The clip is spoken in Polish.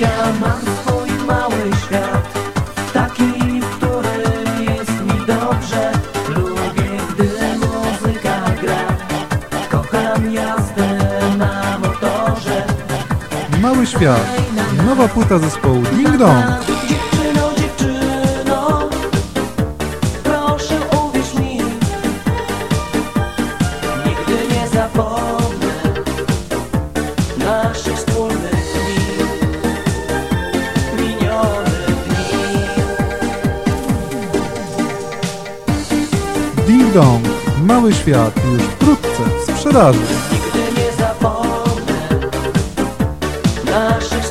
ja mam swój mały świat Taki, w którym jest mi dobrze Lubię, gdy muzyka gra Kocham jazdę na motorze Mały świat. Nowa płyta zespołu Ding Dong. Dziewczyno, Dong. Mały świat już wkrótce w sprzedaży. Nigdy nie zapomnę Naszych